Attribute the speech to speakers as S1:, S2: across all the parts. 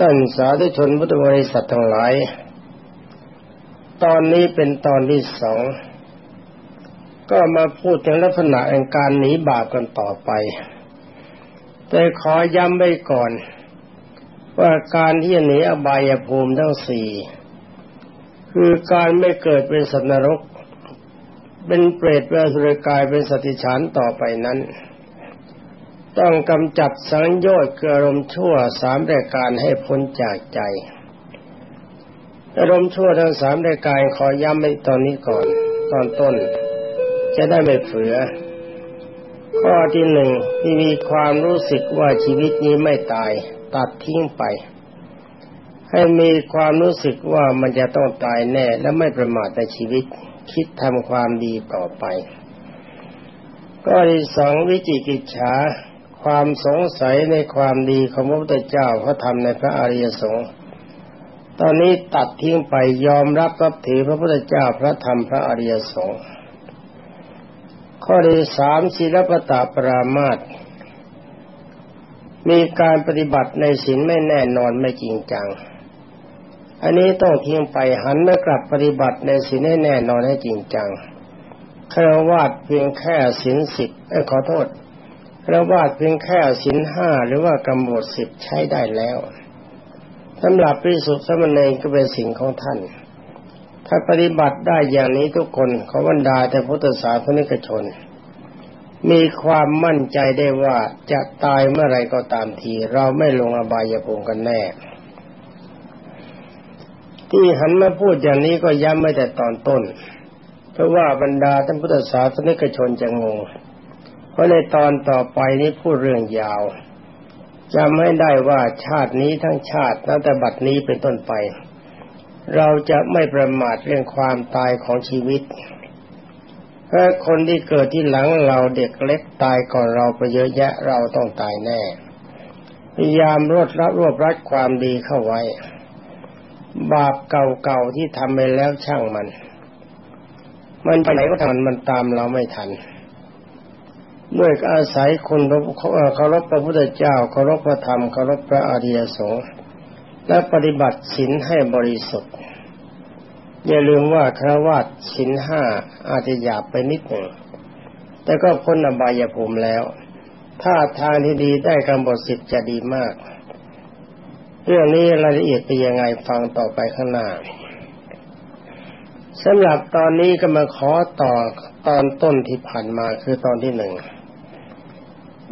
S1: ท่านสาธุชนพุทธบริษัททั้งหลาย ตอนนี้เป็นตอนที่สอง ก็มาพูดถึงลักษณะแห่งการหนีบาปกันต่อไป แต่ขอย้ำไว้ก่อน ว่าการที่จะหนีอบายภูมิทั้งสี่คือการไม่เกิดเป็นสัตว์นรก เป็นเปรตเป็นสุรกายเป็นสติฉันต่อไปนั้น ต้องกำจัดสังโยชน์คืออารมณ์ชั่วสามรายการให้พ้นจากใจ อารมณ์ชั่วทั้งสามรายการขอย้ำไปตอนนี้ก่อน ตอนต้น จะได้ไม่เผือ ข้อที่หนึ่งที่มีความรู้สึกว่าชีวิตนี้ไม่ตาย ตัดทิ้งไป ให้มีความรู้สึกว่ามันจะต้องตายแน่และไม่ประมาทในชีวิต คิดทำความดีต่อไป ก็ที่สองวิจิกิจฉา ความสงสัยในความดีของพระพุทธเจ้าพระธรรมในพระอริยสงฆ์ตอนนี้ตัดทิ้งไปยอมรับรับถือพระพุทธเจ้าพระธรรมพระอริยสงฆ์ข้อที่สามศีลปตาปรามาตมีการปฏิบัติในศีลไม่แน่นอนไม่จริงจัง อันนี้ต้องทิ้งไปหันมากลับปฏิบัติในศีลให้แน่นอนให้จริงจังคารวะเพียงแค่ศีลสิบขอโทษ ระวาดเพียงแค่สินห้าหรือว่ากำหนดสิบใช้ได้แล้วสำหรับพิสุทธิ์สมณีก็เป็นสิ่งของท่าน ถ้าปฏิบัติได้อย่างนี้ทุกคนขอบรรดาแต่พุทธศาสนิกชน มีความมั่นใจได้ว่าจะตายเมื่อไรก็ตามที เราไม่ลงอบายภูมิกันแน่ ที่หันมาพูดอย่างนี้ก็ย้ำไม่แต่ตอนต้น เพราะว่าบรรดาท่านพุทธศาสนิกชนจะงง เพราะในตอนต่อไปนี้พูดเรื่องยาวจำให้ได้ว่าชาตินี้ทั้งชาติตั้งแต่บัดนี้เป็นต้นไป เราจะไม่ประมาทเรื่องความตายของชีวิตเพราะคนที่เกิดที่หลังเราเด็กเล็กตายก่อนเราไปเยอะแยะเราต้องตายแน่พยายามรดรับรวบรัดความดีเข้าไว้ บาปเก่าๆที่ทำไปแล้วช่างมัน มันไปไหนก็ทำมันตามเราไม่ทัน ด้วยอาศัยคุณเคารพพระพุทธเจ้าเคารพพระธรรมเคารพพระอริยสงฆ์และปฏิบัติศีลให้บริสุทธิ์ อย่าลืมว่าคราวาสศีลห้าอาจจะหยาบไปนิดหนึ่ง แต่ก็พ้นอบายภูมิแล้ว ถ้าทางที่ดีได้กำหนดสิทธิ์จะดีมาก เรื่องนี้รายละเอียดเป็นยังไงฟังต่อไปข้างหน้าสำหรับตอนนี้ก็มาขอต่อตอนต้นที่ผ่านมาคือตอนที่หนึ่ง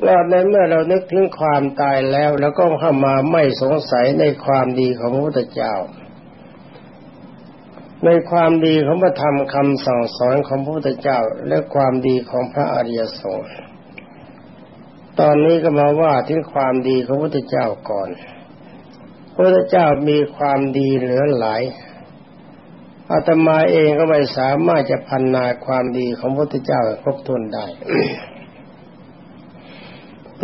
S1: ว่าในเมื่อเรานึกถึงความตายแล้ว แล้วก็เข้ามาไม่สงสัยในความดีของพระพุทธเจ้า ในความดีของพระธรรมคำสั่งสอนของพระพุทธเจ้า และความดีของพระอริยสงฆ์ตอนนี้ก็มาว่าถึงความดีของพระพุทธเจ้าก่อน พระพุทธเจ้ามีความดีเหลือหลายอาตมาเองก็ไม่สามารถจะพันนาความดีของพระพุทธเจ้าครบถ้วนได้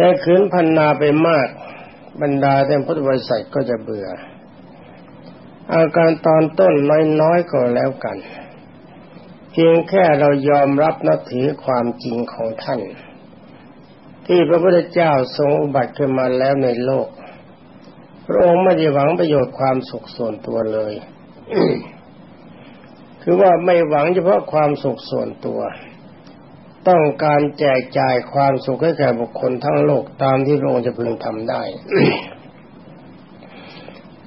S1: แต่ขืนพันนาไปมาก บรรดาแต่พุทธบริษัทก็จะเบื่อ อาการตอนต้นน้อยๆก็แล้วกัน เพียงแค่เรายอมรับนับถือความจริงของท่าน ที่พระพุทธเจ้าทรงอุบัติขึ้นมาแล้วในโลก พระองค์ไม่ได้หวังประโยชน์ความสุขส่วนตัวเลยคือว่าไม่หวังเฉพาะความสุขส่วนตัว ต้องการแจกจ่ายความสุขให้แก่บุคคลทั้งโลกตามที่พระองค์จะพึงทำได้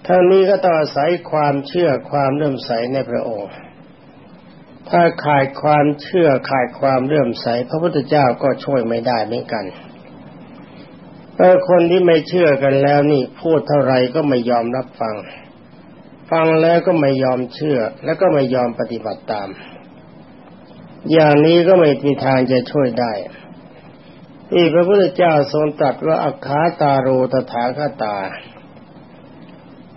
S1: ทั้งนี้ก็ต้องอาศัยความเชื่อความเลื่อมใสในพระองค์ ถ้าขาดความเชื่อขาดความเลื่อมใส พระพุทธเจ้าก็ช่วยไม่ได้เหมือนกันแต่คนที่ไม่เชื่อกันแล้วนี่พูดเท่าไรก็ไม่ยอมรับฟัง ฟังแล้วก็ไม่ยอมเชื่อ แล้วก็ไม่ยอมปฏิบัติตาม อย่างนี้ก็ไม่มีทางจะช่วยได้ที่พระพุทธเจ้าทรงตรัสว่าอัคาตาโรตถาคตา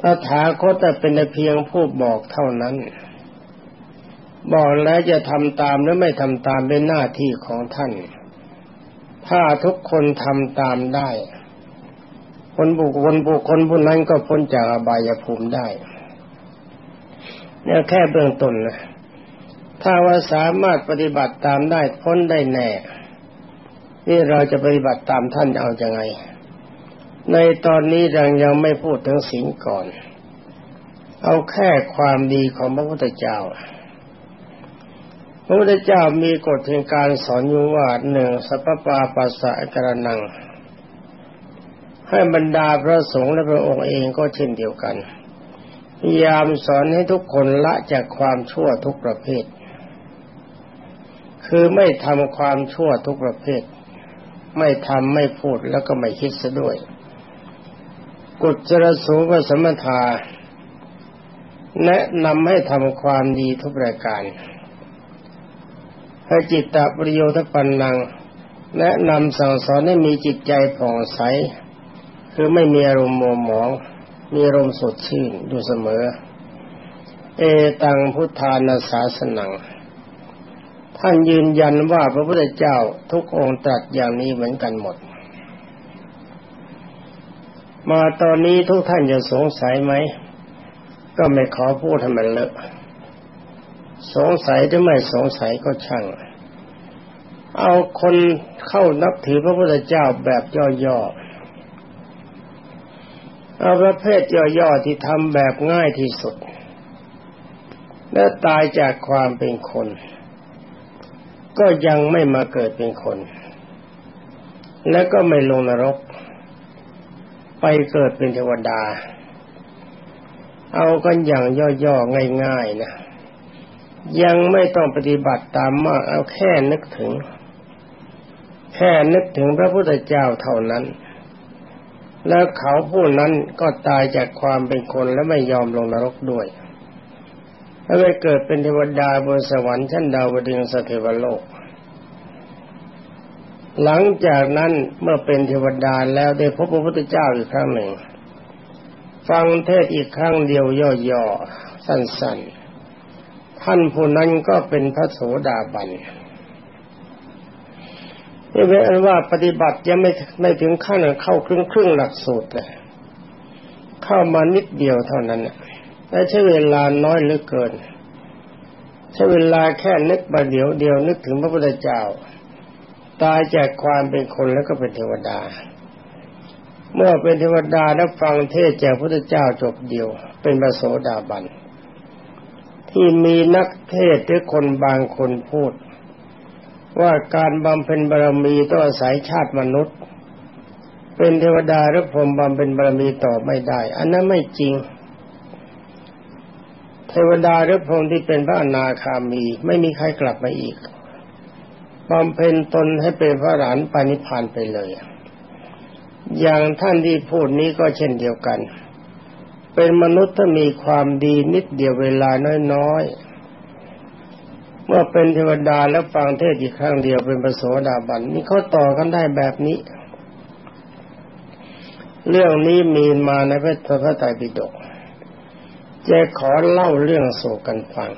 S1: ตถาคตแต่เป็นเพียงผู้บอกเท่านั้น บอกแล้วจะทำตามหรือไม่ทำตามเป็นหน้าที่ของท่าน ถ้าทุกคนทำตามได้ คนบุคคลบุคคลผู้นั้นก็พ้นจากอบายภูมิได้เนี่ยแค่เบื้องต้นนะ ถ้าว่าสามารถปฏิบัติตามได้พ้นได้แน่ นี่เราจะปฏิบัติตามท่านเอาอยัางไง ในตอนนี้ยังยังไม่พูดถึงศีลก่อน เอาแค่ความดีของพระพุทธเจ้า พระพุทธเจ้ามีกฎแห่งการสอนอยู่ว่าหนึ่งสัพปาปัสสะกระนัง ให้บรรดาพระสงฆ์และพระองค์เองก็เช่นเดียวกันพยายามสอนให้ทุกคนละจากความชั่วทุกประเภท คือไม่ทำความชั่วทุกประเภท ไม่ทำไม่พูดแล้วก็ไม่คิดซะด้วย กุศลสูงสมถาแนะนำให้ทำความดีทุกประการให้จิตตปริโยทปันนัง แนะนำสั่งสอนให้มีจิตใจผ่องใส คือไม่มีอารมณ์โมหมอง มีอารมณ์สดชื่นอยู่เสมอ เอตังพุทธานาสาสนัง ท่านยืนยันว่าพระพุทธเจ้าทุกองค์ตรัสอย่างนี้เหมือนกันหมด มาตอนนี้ทุกท่านจะสงสัยไหม ก็ไม่ขอพูดให้มันเลอะ สงสัยหรือไม่สงสัยก็ช่าง เอาคนเข้านับถือพระพุทธเจ้าแบบย่อๆ เอาประเภทย่อๆที่ทำแบบง่ายที่สุด และตายจากความเป็นคน ก็ยังไม่มาเกิดเป็นคน และก็ไม่ลงนรก ไปเกิดเป็นเทวดา เอากันอย่างย่อๆง่ายๆนะยังไม่ต้องปฏิบัติตามมากเอาแค่นึกถึง แค่นึกถึงพระพุทธเจ้าเท่านั้น แล้วเขาผู้นั้นก็ตายจากความเป็นคนและไม่ยอมลงนรกด้วย แล้วไปเกิดเป็นเทวดาบนสวรรค์ชั้นดาวดึงสเทวโลก หลังจากนั้นเมื่อเป็นเทวดาแล้วได้พบพระพุทธเจ้าอีกครั้งหนึ่ง ฟังเทศอีกครั้งเดียวย่อๆสั้นๆ ท่านผู้นั้นก็เป็นพระโสดาบันนี่เป็นว่าปฏิบัติยังไม่ไม่ถึงขั้นเข้าครึ่งครึ่งหลักสูตรเลยเข้ามานิดเดียวเท่านั้น และใช้เวลาน้อยเหลือเกิน ใช้เวลาแค่นึกมาเดียวเดียวนึกถึงพระพุทธเจ้า ตายจากความเป็นคนแล้วก็เป็นเทวดา เมื่อเป็นเทวดาแล้วฟังเทศจากพระพุทธเจ้าจบเดียว เป็นพระโสดาบันที่มีนักเทศหรือคนบางคนพูด ว่าการบำเพ็ญบารมีต้องอาศัยชาติมนุษย์ เป็นเทวดาหรือพรมบำเพ็ญบารมีต่อไม่ได้ อันนั้นไม่จริง เทวดาหรือพรมที่เป็นพระอนาคามี ไม่มีใครกลับมาอีกบำเพ็ญตนให้เป็นพระหลานปานิพานไปเลย อย่างท่านที่พูดนี้ก็เช่นเดียวกัน เป็นมนุษย์ถ้ามีความดีนิดเดียวเวลาน้อยๆ เมื่อเป็นเทวดาแล้วฟังเทศอีกครั้งเดียวเป็นประโสดาบันนี่เขาต่อกันได้แบบนี้ เรื่องนี้มีมาในพระพระไตรปิฎก จะขอเล่าเรื่องโศกกันฟัง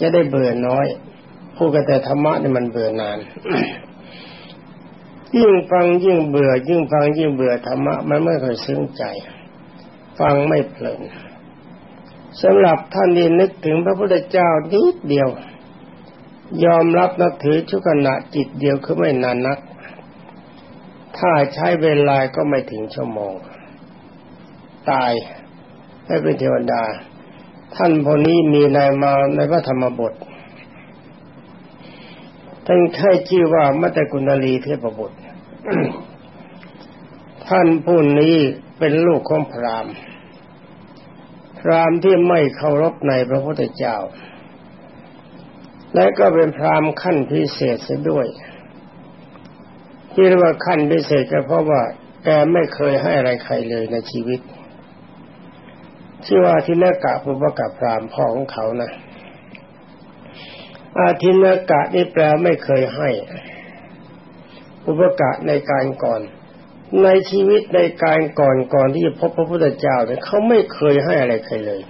S1: จะได้เบื่อน้อยพูดกันแต่ธรรมะนี่มันเบื่อนาน ยิ่งฟังยิ่งเบื่อ ยิ่งฟังยิ่งเบื่อธรรมะมันไม่ค่อยซึ้งใจ ฟังไม่เพลินสำหรับท่านที่นึกถึงพระพุทธเจ้านิดเดียว ยอมรับนับถือชุกณะจิตเดียวคือไม่นานนัก ถ้าใช้เวลาก็ไม่ถึงชั่วโมง ตาย ไม่เป็นเทวดา ท่านพวกนี้มีในมาในพระธรรมบทท่านใช้ชื่อว่ามัตตกุณลีเทพบุตรท่านผู้นี้เป็นลูกของพราหมณ์พราหมณ์ที่ไม่เคารพในพระพุทธเจ้า และก็เป็นพราหมณ์ขั้นพิเศษเสียด้วย ที่เรียกว่าขั้นพิเศษก็เพราะว่าแกไม่เคยให้อะไรใครเลยในชีวิต ชื่อว่าทินกะภูปกับพรามพ่อของเขานะอาทินกะนี่แปลไม่เคยให้อุปกะในการก่อน ในชีวิตในการก่อนก่อนที่จะพบพระพุทธเจ้าเนี่ยเขาไม่เคยให้อะไรใครเลย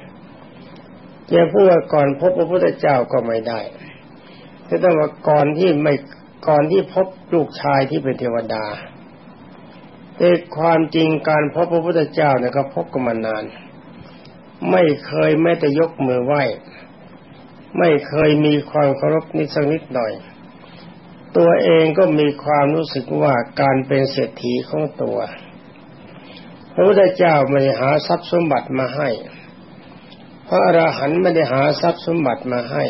S1: จะพูดว่าก่อนพบพระพุทธเจ้าก็ไม่ได้แต่ต้องว่าก่อนที่ไม่ก่อนที่พบลูกชายที่เป็นเทวดาแต่ความจริงการพบพระพุทธเจ้าเนี่ยก็พบกันมานาน ไม่เคยแม้แต่ยกมือไหว้ ไม่เคยมีความเคารพนิดสักนิดหน่อย ตัวเองก็มีความรู้สึกว่าการเป็นเศรษฐีของตัว พระพุทธเจ้าไม่ได้หาทรัพย์สมบัติมาให้พระอรหันต์ไม่ได้หาทรัพย์สมบัติมาให้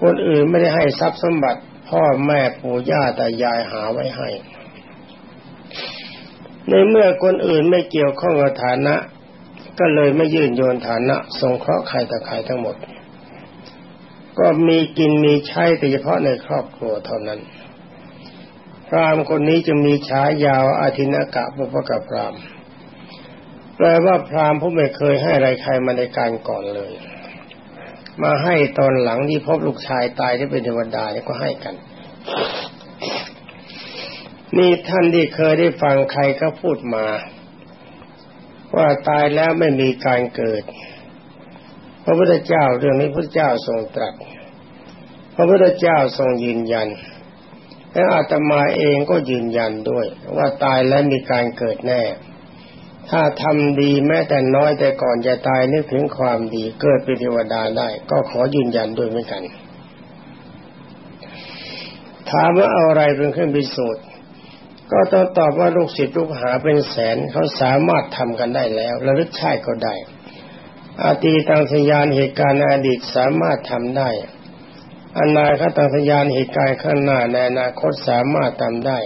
S1: คนอื่นไม่ได้ให้ทรัพย์สมบัติ พ่อแม่ปู่ย่าตายายหาไว้ให้ในเมื่อคนอื่นไม่เกี่ยวข้องกับฐานะ ก็เลยไม่ยื่นโยนฐานะสงเคราะห์ใครแต่ใครทั้งหมด ก็มีกินมีใช้แต่เฉพาะในครอบครัวเท่านั้น พรามคนนี้จะมีฉายาวอาทินกะปุปกะพรามแปลว่าพรามผู้ไม่เคยให้อะไรใครมาในการก่อนเลย มาให้ตอนหลังที่พบลูกชายตายที่เป็นเทวดาเนี่ยก็ให้กันนี่ท่านที่เคยได้ฟังใครก็พูดมา ว่าตายแล้วไม่มีการเกิด พระพุทธเจ้าเรื่องนี้พระพุทธเจ้าทรงตรัส พระพุทธเจ้าทรงยืนยัน และอาตมาเองก็ยืนยันด้วย ว่าตายแล้วมีการเกิดแน่ ถ้าทำดีแม้แต่น้อยแต่ก่อนจะตายนึกถึงความดีเกิดเป็นเทวดาได้ ก็ขอยืนยันด้วยเหมือนกัน ถามว่าเอาอะไรเป็นเครื่องพิสูจน์ ก็ต้องตอบว่าลูกศิษย์ลูกหาเป็นแสนเขาสามารถทำกันได้แล้วระลึกชาติก็ได้ อาตีตังสยานเหตุการณ์ในอดีตสามารถทำได้อนาคตสัญญาณเหตุการณ์ข้างหน้าในอนาคตสามารถทำได้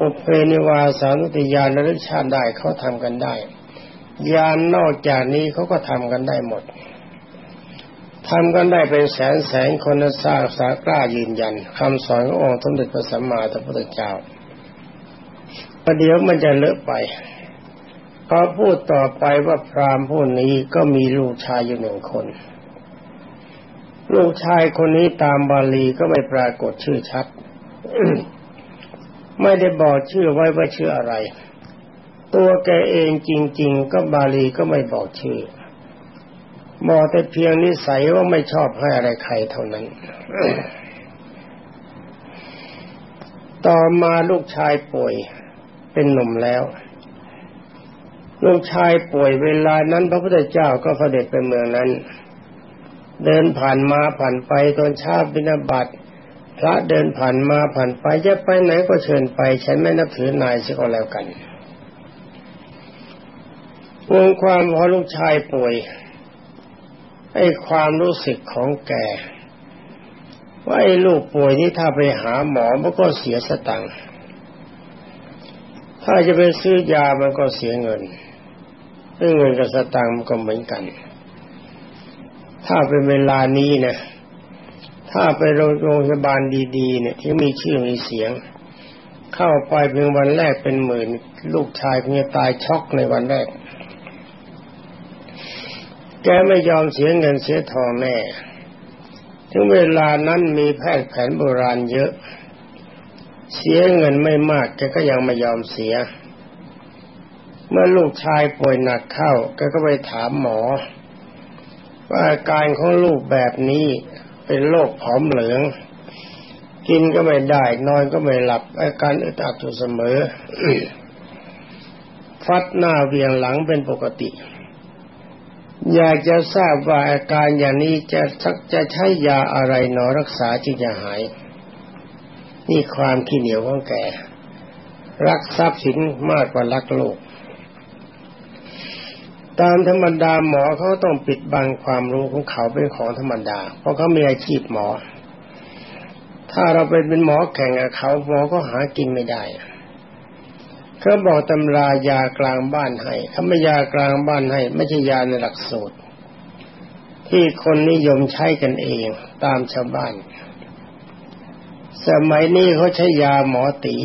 S1: อุเพนิวาสานุติยานระลึกชาติได้เขาทำกันได้ ยานนอกจากนี้เขาก็ทำกันได้หมดทำกันได้เป็นแสนแสนคนสร้างสากล้ายืนยันคำสอนขององค์สมเด็จพระสัมมาสัมพุทธเจ้า ประเดี๋ยวมันจะเลอะไปก็พูดต่อไปว่าพราหมณ์ผู้นี้ก็มีลูกชายอยู่หนึ่งคน ลูกชายคนนี้ตามบาลีก็ไม่ปรากฏชื่อชัด ไม่ได้บอกชื่อไว้ว่าชื่ออะไร ตัวแกเองจริง ๆ ก็บาลีก็ไม่บอกชื่อบอกแต่เพียงนิสัยว่าไม่ชอบให้อะไรใครเท่านั้น ต่อมาลูกชายป่วย เป็นหนุ่มแล้ว ลูกชายป่วยเวลานั้น พระพุทธเจ้าก็เสด็จไปเมืองนั้น เดินผ่านมาผ่านไปตอนชาบินาบัตพระเดินผ่านมาผ่านไปจะไปไหนก็เชิญไป ฉันไม่นับถือนายสิก็แล้วกันวงความพอลูกชายป่วยไอ้ความรู้สึกของแกว่าไอ้ลูกป่วยนี่ถ้าไปหาหมอมันก็เสียสตังค์ ถ้าจะไปซื้อยามันก็เสียเงินเงินกับสตังค์มันก็เหมือนกัน ถ้าเป็นเวลานี้นะถ้าไปโรงพยาบาลดีๆ เนี่ย ที่มีชื่อมีเสียง เข้าไปเพียงวันแรกเป็นหมื่น ลูกชายคงจะตายช็อกในวันแรก แกไม่ยอมเสียเงินเสียทองแน่ ถึงเวลานั้นมีแพทย์แผนโบราณเยอะ เสียเงินไม่มากแกก็ยังไม่ยอมเสีย เมื่อลูกชายป่วยหนักเข้าแกก็ไปถามหมอ ว่าอาการของลูกแบบนี้เป็นโรคผอมเหลือง กินก็ไม่ได้นอนก็ไม่หลับอาการอึดอัดอยู่เสมอฟัดหน้าเวียงหลังเป็นปกติ อยากจะทราบว่าอาการอย่างนี้จะสักจะใช้ยาอะไรหนอรักษาจึงจะหาย นี่ความขี้เหนียวของแกรักทรัพย์สินมากกว่ารักโลก ตามธรรมดาหมอเขาต้องปิดบังความรู้ของเขาเป็นของธรรมดา เพราะเขามีอาชีพหมอ ถ้าเราไปเป็นหมอแข่งกับเขาหมอก็หากินไม่ได้เขาบอกตำรายากลางบ้านให้ถ้าไม่ยากลางบ้านให้ ไม่ใช่ยาในหลักสูตร ที่คนนิยมใช้กันเองตามชาวบ้าน สมัยนี้เขาใช้ยาหมอตี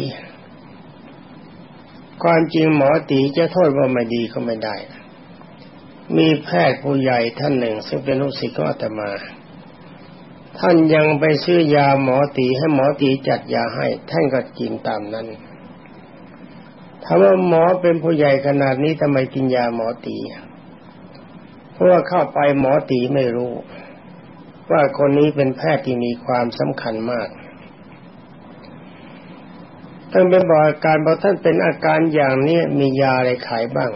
S1: ความจริงหมอตีจะโทษว่าไม่ดีก็ไม่ได้ มีแพทย์ผู้ใหญ่ท่านหนึ่ง ซึ่งเป็นลูกศิษย์ของอาตมา ท่านยังไปซื้อยาหมอตีให้หมอตีจัดยาให้ ท่านก็กินตามนั้นถ้าว่าหมอเป็นผู้ใหญ่ขนาดนี้ทำไมกินยาหมอตี เพราะว่าเข้าไปหมอตีไม่รู้ ว่าคนนี้เป็นแพทย์ที่มีความสำคัญมาก ท่านเป็นบอกอาการบอกท่านเป็นอาการอย่างนี้มียาอะไรขายบ้าง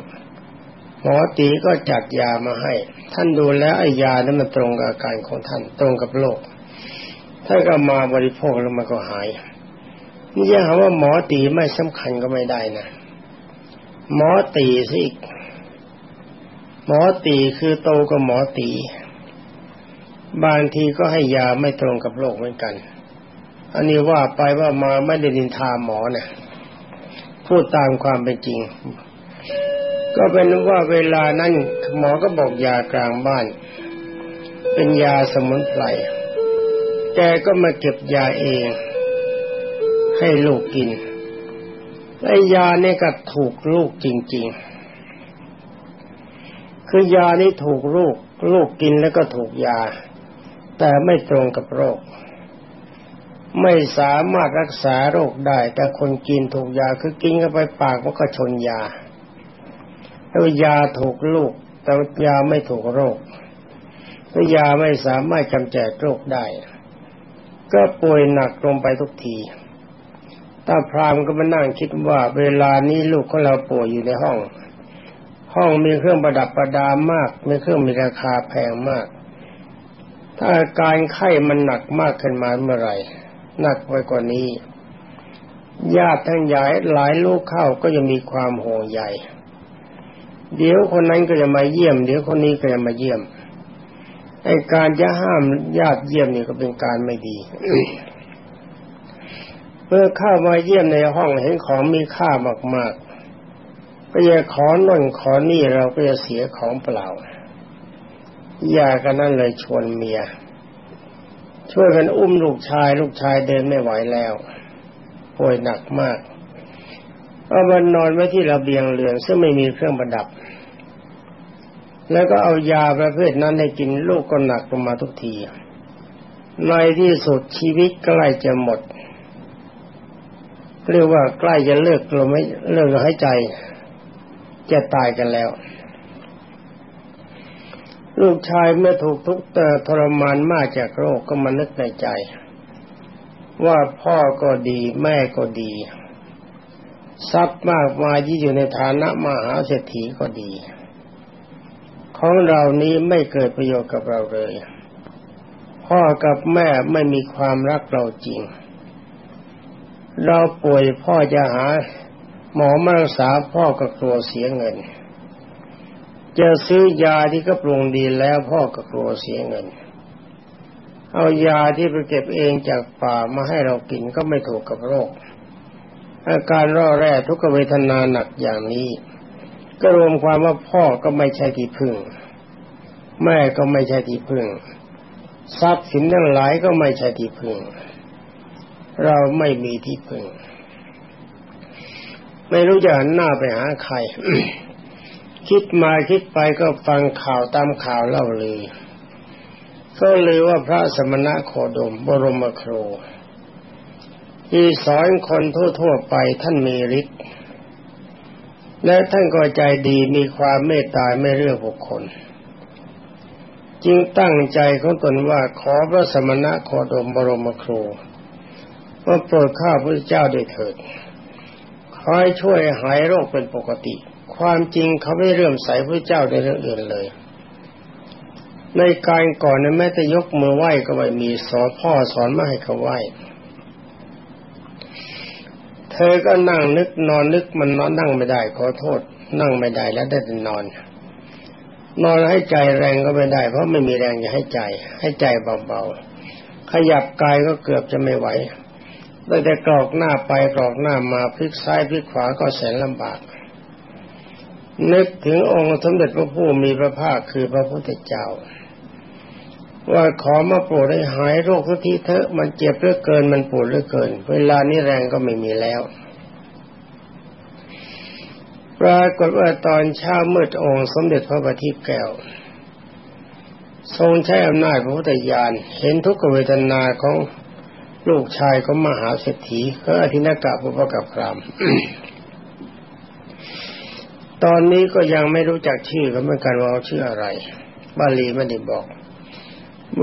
S1: หมอตีก็จัดยามาให้ ท่านดูแล้วไอ้ยานั้นมันตรงกับอาการของท่านตรงกับโรคท่านก็มาบริโภคแล้วมันก็หายนี่จะหาว่าหมอตีไม่สำคัญก็ไม่ได้นะหมอตีสิหมอตีคือโตกับหมอตี บางทีก็ให้ยาไม่ตรงกับโรคเหมือนกัน อันนี้ว่าไปว่ามาไม่ได้ดินทาหมอเนะี่ยพูดตามความเป็นจริง ก็เป็นว่าเวลานั้นหมอก็บอกยากลางบ้าน เป็นยาสมุนไพรแกก็มาเก็บยาเอง ให้ลูกกินไอ้ยาเนี่ยก็ถูกลูกจริง ๆ คือยานี้ถูกลูก ลูกกินแล้วก็ถูกยา แต่ไม่ตรงกับโรค ไม่สามารถรักษาโรคได้ แต่คนกินถูกยาคือกินเข้าไปปากมันก็ชนยาแล้วยาถูกลูก แต่ยาไม่ถูกโรคแล้วยาไม่สามารถกำจัดโรคได้ ก็ป่วยหนักลงไปทุกทีตาพรามก็มานั่งคิดว่า เวลานี้ลูกของเราป่วยอยู่ในห้อง ห้องมีเครื่องประดับประดามาก มีเครื่องมีราคาแพงมาก ถ้าอาการไข้มันหนักมากขึ้นมาเมื่อไหร่ หนักไปกว่านี้ ญาติทั้งหลายหลายลูกเข้าก็จะมีความห่วงใยเดี๋ยวคนนั้นก็จะมาเยี่ยม เดี๋ยวคนนี้ก็จะมาเยี่ยมไอการจะห้ามญาติเยี่ยมนี่ก็เป็นการไม่ดีเมื่อเข้ามาเยี่ยมในห้องเห็นของมีค่ามากๆก็จะขอน่นขอนี่เราก็จะเสียของเปล่า อย่ากันนั่นเลยชวนเมีย ช่วยกันอุ้มลูกชาย ลูกชายเดินไม่ไหวแล้วป่วยหนักมากเอามันนอนไว้ที่ระเบียงเรือนซึ่งไม่มีเครื่องประดับ แล้วก็เอายาประเภทนั้นให้กินลูกก็หนักลงมาทุกที ในที่สุดชีวิตใกล้จะหมด เรียกว่าใกล้จะเลิกลมไม่เลิกหายใจ จะตายกันแล้ว ลูกชายเมื่อถูกทุกข์ทรมานมากจากโรคก็มานึกในใจ ว่าพ่อก็ดีแม่ก็ดี ทรัพย์มากมายที่อยู่ในฐานะมหาเศรษฐีก็ดี ของเรานี้ไม่เกิดประโยชน์กับเราเลย พ่อกับแม่ไม่มีความรักเราจริง เราป่วยพ่อจะหาหมอมารักษาพ่อก็กลัวเสียเงิน จะซื้อยาที่ก็ปรุงดีแล้วพ่อก็กลัวเสียเงิน เอายาที่ไปเก็บเองจากป่ามาให้เรากินก็ไม่ถูกกับโรค อาการร่อแร่ทุกเวทนาหนักอย่างนี้ ก็รวมความว่าพ่อก็ไม่ใช่ที่พึ่ง แม่ก็ไม่ใช่ที่พึ่ง ทรัพย์สินทั้งหลายก็ไม่ใช่ที่พึ่ง เราไม่มีที่พึ่ง ไม่รู้จะหันหน้าไปหาใคร คิดมาคิดไปก็ฟังข่าวตามข่าวเล่าเลย ก็เลยว่าพระสมณะโคดมบรมครูที่สอนคนทั่วๆไปท่านมีฤทธิ์และท่านก็ใจดีมีความเมตตาไม่เลือกบุคคล จึงตั้งใจของตนว่าขอพระสมณะโคดมบรมครูว่าโปรดข้าพระเจ้าด้วยเถิดคอยช่วยหายโรคเป็นปกติ ความจริงเขาไม่เรื่มใสพระเจ้าในเรื่องอื่นเลย ในการก่อนนั้นแม้แต่ยกมือไหว้ก็ไม่มีสอนพ่อสอนไม่ให้เขาไหว้เธอก็นั่งนึกนอนนึกมันนอนนั่งไม่ได้ขอโทษ นั่งไม่ได้แล้วได้แต่นอน นอนให้ใจแรงก็ไม่ได้ เพราะไม่มีแรงจะให้ใจ ให้ใจเบาๆขยับกายก็เกือบจะไม่ไหวได้แต่กรอกหน้าไปกรอกหน้ามาพลิกซ้ายพลิกขวาก็แสนลำบาก นึกถึงองค์สมเด็จพระผู้มีพระภาคคือพระพุทธเจ้า ว่าขอมาโปรดให้หายโรคทุกทีเถอะมันเจ็บเหลือเกินมันปวดเหลือเกิน เวลานี้แรงก็ไม่มีแล้วปรากฏว่าตอนเช้ามืดองค์สมเด็จพระบัณฑิตแก้ว ทรงใช้อำนาจพระพุทธญาณเห็นทุกขเวทนาของลูกชายของมหาเศรษฐีก็อธินากะปุปกับพราม ตอนนี้ก็ยังไม่รู้จักชื่อเขาเหมือนกันว่าชื่ออะไร บาลีไม่ได้บอก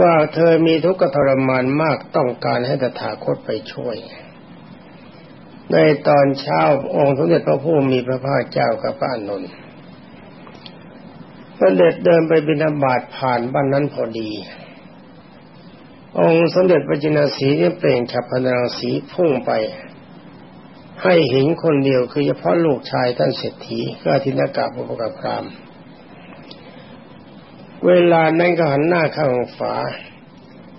S1: ว่าเธอมีทุกข์ทรมานมากต้องการให้ตถาคตไปช่วย ในตอนเช้าองค์สมเด็จพระผู้มีพระภาคเจ้ากับพระนนท์เด็จเดินไปบิณฑบาตผ่านบ้านนั้นพอดี องค์สมเด็จพระจินสีนี่เปล่งฉับพลังสีพุ่งไป ให้เห็นคนเดียวคือเฉพาะลูกชายท่านเศรษฐีก็ทินากาบุปกพรามเวลานั้นก็หันหน้าเข้าฝา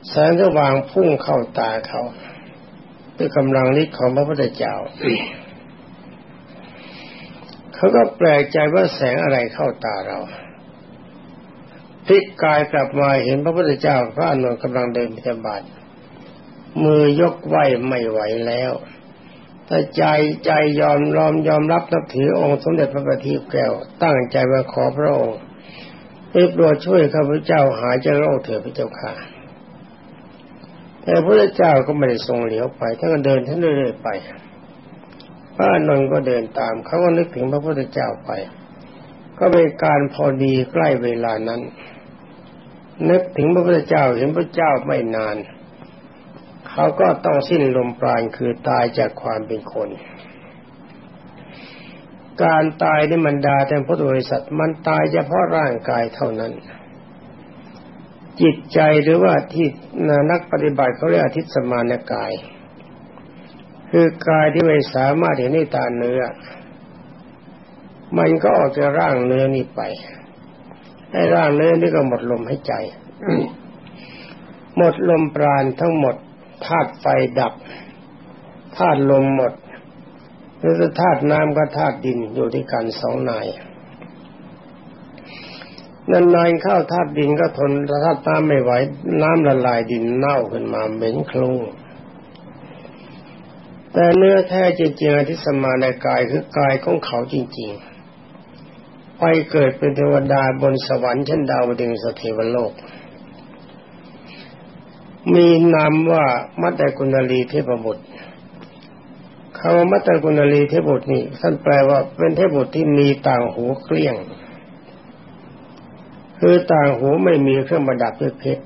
S1: แสงสว่างพุ่งเข้าตาเขาด้วยกำลังฤทธิ์ของพระพุทธเจ้าเขาก็แปลกใจว่าแสงอะไรเข้าตาเราพลิกกายกลับมาเห็นพระพุทธเจ้าพระอนุนกำลังเดินบิณฑบาตมือยกไหวไม่ไหวแล้ว ถ้าใจใจยอมรอมยอมรับนับถือองค์สมเด็จพระบัณฑิตแก้ว ตั้งใจว่าขอพระองค์ได้โปรดช่วยข้าพเจ้าหายจากโรคเถิดพระเจ้าค่ะแต่พระเจ้าก็ไม่ได้ทรงเหลียวไปท่านก็เดินท่านเรื่อยๆไปพระนนท์ก็เดินตาม เขาก็นึกถึงพระพุทธเจ้าไป ก็เป็นการพอดีใกล้เวลานั้น นึกถึงพระพุทธเจ้าเห็นพระเจ้าไม่นาน เขาก็ต้องสิ้นลมปราณคือตายจากความเป็นคน การตายในมันดาแต่พุทธบริษัทมันตายเฉพาะร่างกายเท่านั้น จิตใจหรือว่าที่นักปฏิบัติเขาเรียกอธิสมานกาย คือกายที่ไม่สามารถเห็นในตาเนื้อ มันก็ออกจากร่างเนื้อนี้ไปให้ร่างเนื้อนี่ก็หมดลมให้ใจ หมดลมปราณทั้งหมด ธาตุไฟดับธาตุลมหมดหรือธาตุน้ำกับธาตุดินอยู่ที่กันสองนายนั่นนายเข้าธาตุดินก็ทนธาตุน้ำไม่ไหว น้ำละลายดินเน่าขึ้นมาเหม็นคลุ้งแต่เนื้อแท้จริงๆที่สมาในกายคือกายของเขาจริง ๆ ไปเกิดเป็นเทวดาบนสวรรค์ชั้นดาวดึงสเทวโลก มีนามว่ามัตตกุณลีเทพบุตรคำว่ามัตตกุณลีเทพบุตรนี่ท่านแปลว่าเป็นเทพบุตรที่มีต่างหูเกลี้ยง คือต่างหูไม่มีเครื่องประดับด้วยเพชร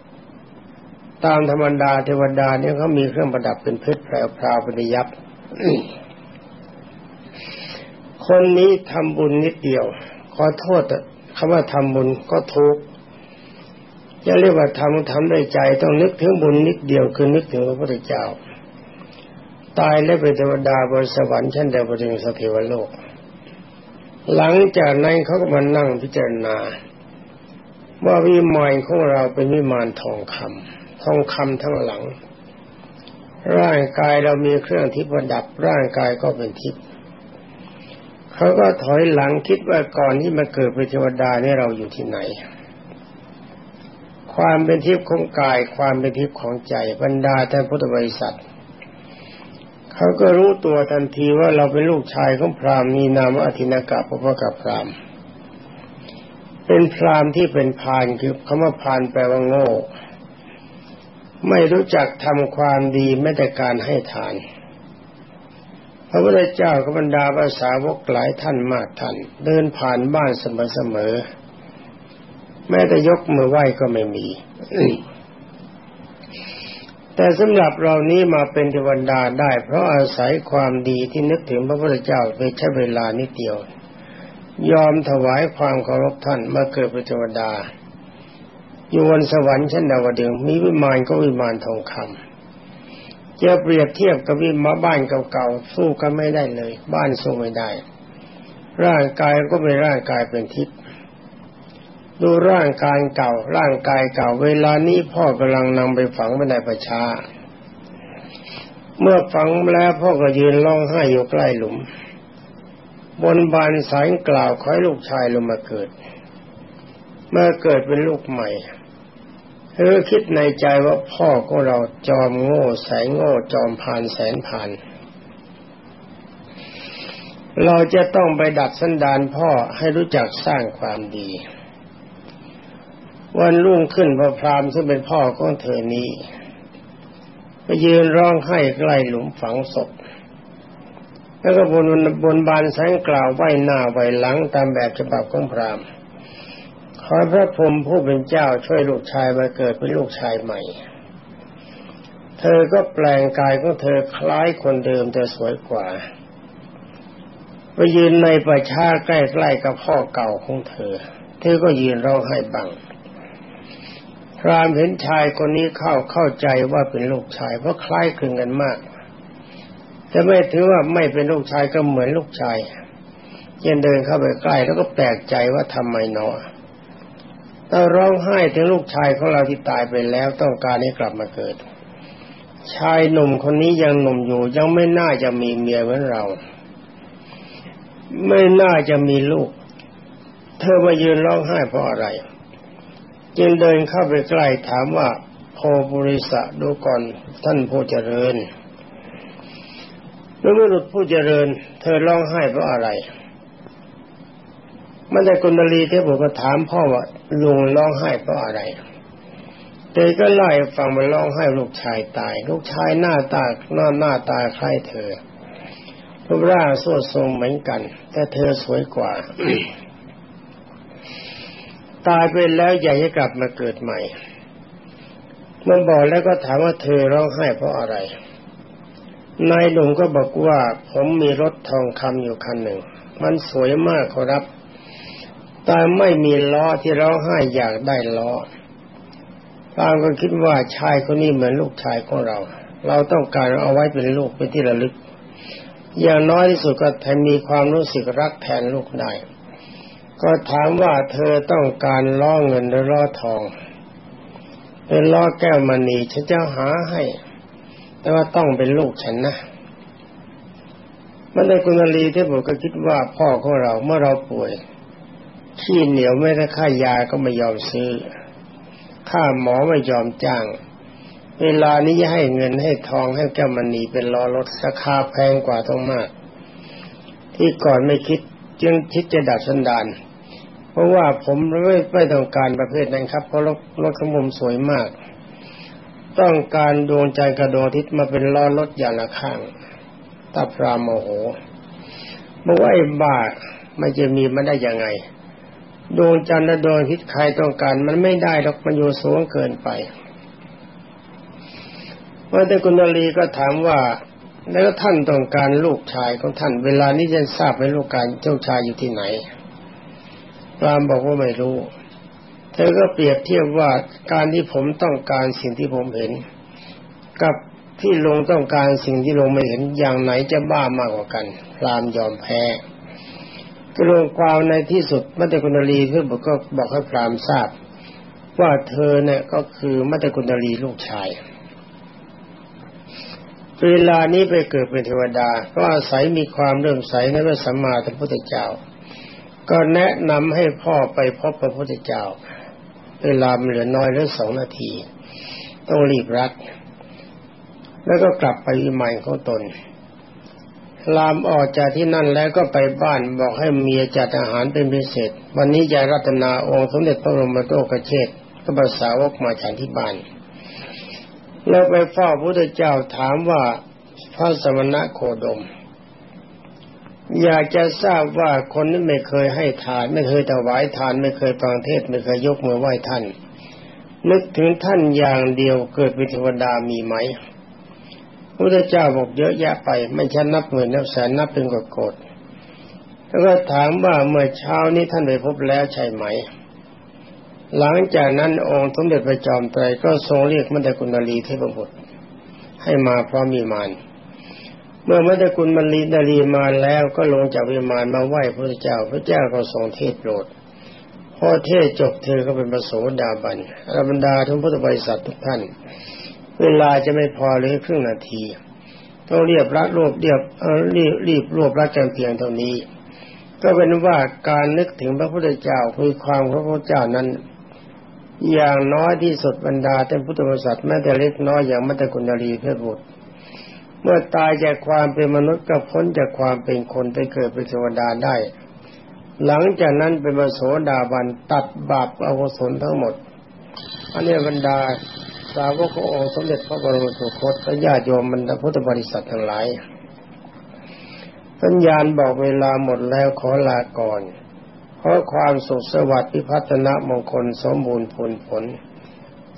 S1: ตามธรรมดาเทวดาเนี่ยเขามีเครื่องประดับเป็นเพชรแพรวๆเป็นยับคนนี้ทำบุญนิดเดียว ขอโทษคำว่าทำบุญก็ทุก จะเรียกว่าทำทำด้วยใจต้องนึกถึงบุญนิดเดียวคือนึกถึงพระพุทธเจ้า ตายและเป็นเทวดาบนสวรรค์ชั้นเดวดึงสถิวโลก หลังจากนั้นเขาก็มานั่งพิจารณา ว่าวิมานของเราเป็นวิมานทองคำทองคำทั้งหลัง ร่างกายเรามีเครื่องทิพย์ประดับร่างกายก็เป็นทิพย์เขาก็ถอยหลังคิดว่าก่อนที่มาเกิดเป็นเทวดาเนี่ยเราอยู่ที่ไหน ความเป็นทิพย์ของกาย ความเป็นทิพย์ของใจบรรดาท่านพุทธบริษัทเขาก็รู้ตัวทันทีว่าเราเป็นลูกชายของพราหมณ์มีนามอธินากะพระพกับพราหมณ์เป็นพราหมณ์ที่เป็นพานคือคำว่าพานแปลว่าโง่ ไม่รู้จักทำความดีแม้แต่การให้ทานพระพุทธเจ้าก็บรรดาภาษาวกหลายท่านมากท่าน เดินผ่านบ้านเสมอๆ แม้แต่ยกมือไหว้ก็ไม่มีแต่สำหรับเรานี้มาเป็นเทวดาได้ เพราะอาศัยความดีที่นึกถึงพระพุทธเจ้าไปใช้เวลานิดเดียว ยอมถวายความเคารพท่านมาเกิดเป็นเทวดาอยู่บนสวรรค์ชั้นดาวดึงมีวิมานก็วิมานทองคำจะเปรียบเทียบกับวิมานบ้านเก่าๆสู้กันไม่ได้เลย บ้านสู้ไม่ได้ ร่างกายก็เป็นร่างกายเป็นทิพย์ ดูร่างกายเก่า ร่างกายเก่า เวลานี้พ่อกำลังนำไปฝังไว้ในประชา เมื่อฝังแล้วพ่อก็ยืนร้องไห้อยู่ใกล้หลุม บนบานสายกล่าวขอให้ลูกชายลงมาเกิด เมื่อเกิดเป็นลูกใหม่เธอคิดในใจว่าพ่อของเราจอมโง่แสนโง่จอมพานแสนพาน เราจะต้องไปดัดสันดานพ่อให้รู้จักสร้างความดี วันรุ่งขึ้นพระพรามซึ่งเป็นพ่อของเธอนี้ไปยืนร้องไห้ใกล้หลุมฝังศพ แล้วก็บนบนบานแสงกล่าวไหวหน้าไหวหลังตามแบบฉบับของพรามขอพระพรหมผู้เป็นเจ้าช่วยลูกชายมาเกิดเป็นลูกชายใหม่ เธอก็แปลงกายของเธอคล้ายคนเดิมแต่สวยกว่า ไปยืนในประชาใกล้ๆกับพ่อเก่าของเธอ เธอก็ยืนร้องไห้บัง รามเห็นชายคนนี้เข้าเข้าใจว่าเป็นลูกชาย เพราะคล้ายคลึงกันมากจะไม่ถือว่าไม่เป็นลูกชายก็เหมือนลูกชายยังเดินเข้าไปใกล้แล้วก็แปลกใจว่าทำไมนอเราร้องไห้ถึงลูกชายของเราที่ตายไปแล้วต้องการให้กลับมาเกิด ชายหนุ่มคนนี้ยังหนุ่มอยู่ยังไม่น่าจะมีเมียเหมือนเรา ไม่น่าจะมีลูก เธอมายืนร้องไห้เพราะอะไร จึงเดินเข้าไปใกล้ถามว่าโพบริษะดูก่อนท่านผู้เจริญเมื่อหลุดผู้เจริญ เธอร้องไห้เพราะอะไรมันได้กุณลีเทพบุตรก็ถามพ่อว่าลุงร้องไห้เพราะอะไรเธอก็ไล่ฟังมันร้องไห้ลูกชายตาย ลูกชายหน้าตาหน้าหน้าตาคล้ายเธอรูปร่างสวดทรงเหมือนกัน แต่เธอสวยกว่า ตายไปแล้วอยากจะกลับมาเกิดใหม่ มันบอกแล้วก็ถามว่าเธอร้องไห้เพราะอะไร นายหนุ่มก็บอกว่าผมมีรถทองคำอยู่คันหนึ่ง มันสวยมากครับ แต่ไม่มีล้อที่ร้องไห้อยากได้ล้อบางคนคิดว่าชายคนนี้เหมือนลูกชายของเรา เราต้องการเอาไว้เป็นลูกเป็นที่ระลึก อย่างน้อยที่สุดก็แทนมีความรู้สึกรักแทนลูกได้ ก็ถามว่าเธอต้องการล้อเงินหรือล้อทองเป็นล้อแก้วมณีฉันจะหาให้ แต่ว่าต้องเป็นลูกฉันนะมันได้กุณลีที่ผมก็คิดว่าพ่อของเราเมื่อเราป่วย ขี้เหนียวไม่ได้ค่ายาก็ไม่ยอมซื้อ ค่าหมอไม่ยอมจ้าง เวลานี้ให้เงินให้ทองให้แก้วมณีเป็นล้อรถราคาแพงกว่าต้องมาก ที่ก่อนไม่คิดจึงคิดจะดัดสันดาน เพราะว่าผมไม่ไม่ต้องการประเภทนั้นครับ เพราะรถรถขมุมสวยมาก ต้องการดวงใจกระโดดทิศมาเป็นล้อรถอย่างละข้างตาพรามโมโหบอกว่าไอ้บ้ามันจะมีมันได้ยังไง ดวงจันทร์และดวงอาทิตย์ใครต้องการ มันไม่ได้หรอกมันอยู่สูงเกินไปว่าแต่คุณลีก็ถามว่า แล้วท่านต้องการลูกชายของท่าน เวลานี้จะทราบไหมลูกการเจ้าชายอยู่ที่ไหน รามบอกว่าไม่รู้ เธอก็เปรียบเทียบว่าการที่ผมต้องการสิ่งที่ผมเห็น กับที่ลงต้องการสิ่งที่ลงไม่เห็นอย่างไหนจะบ้ามากกว่ากันพรามยอมแพ้กรวงความในที่สุดมัตตคุณลีขึ้นบอกก็บอกให้พรามทราบ ว่าเธอเนี่ยก็คือมัตตคุณลีลูกชายเวลานี้ไปเกิดเป็นเทวดา ก็อาศัยมีความเริ่มใสในพระสัมมาสัมพุทธเจ้า ก็แนะนำให้พ่อไปพบพระพุทธเจ้า เวลาเหลือน้อยเหลือสองนาที ต้องรีบรัดแล้วก็กลับไปวิมานของตน ลามออกจากที่นั่นแล้วก็ไปบ้านบอกให้เมียจัดอาหารเป็นพิเศษ วันนี้ยายรัตนาองค์สมเด็จพระบรมโตกเชษก็ภาษาวกมาฉันที่บ้าน แล้วไปเฝ้าพระพุทธเจ้าถามว่าพระสมณะโคดม อยากจะทราบว่าคนนี้นไม่เคยให้ทาน ไม่เคยถวายทาน ไม่เคยฟังเทศไม่เคยยกมือไหว้ท่าน นึกถึงท่านอย่างเดียวเกิดเป็นเทวดามีไหมพระเจ้าบอกเยอะแยะไป ไม่ใช่นับหมื่นนับแสนนับเป็นกโกดแล้วก็ถามว่าเมื่อเช้านี้ท่านได้พบแล้วใช่ไหม หลังจากนั้นองค์สมเด็จพระจอมไตรก็ทรงเรียกมัตตกุณลีเทพบุตรให้มาพร้อมมีมาน เมื่อมัตตกุณมลีนาลีมาแล้วก็ลงจากวิมานมาไหว้พระเจ้า พระเจ้าก็ทรงเทศโปรดพอเทศจบเธอก็เป็นประโสดาบันอรบรรดาทุกพุทธบริษัททุกท่าน เวลาจะไม่พอเลยครึ่งนาทีต้องเรียบรัดรวบเรียบรีบรีบรวบรัดกันเพียงเท่านี้ ก็เป็นว่าการนึกถึงพระพุทธเจ้าคือความพระพุทธเจ้านั้น อย่างน้อยที่สุดบรรดาท่านพุทธบริษัทแม้แต่เล็กน้อยอย่างมัตตกุณลีเพชรบุตร เมื่อตายจากความเป็นมนุษย์ก็พ้นจากความเป็นคนไปเกิดเป็นเทวดาได้ หลังจากนั้นเป็นมโสดาบันตัดบาปอกุศลทั้งหมดอันนี้บรรดาสาวกของสมเด็จพระบรมสุคตและญาติโยมบรรดาพุทธบริษัททั้งหลายสัญญาณบอกเวลาหมดแล้วขอลาก่อน ขอความสุขสวัสดิ์พิพัฒนมงคลสมบูรณ์ผลผล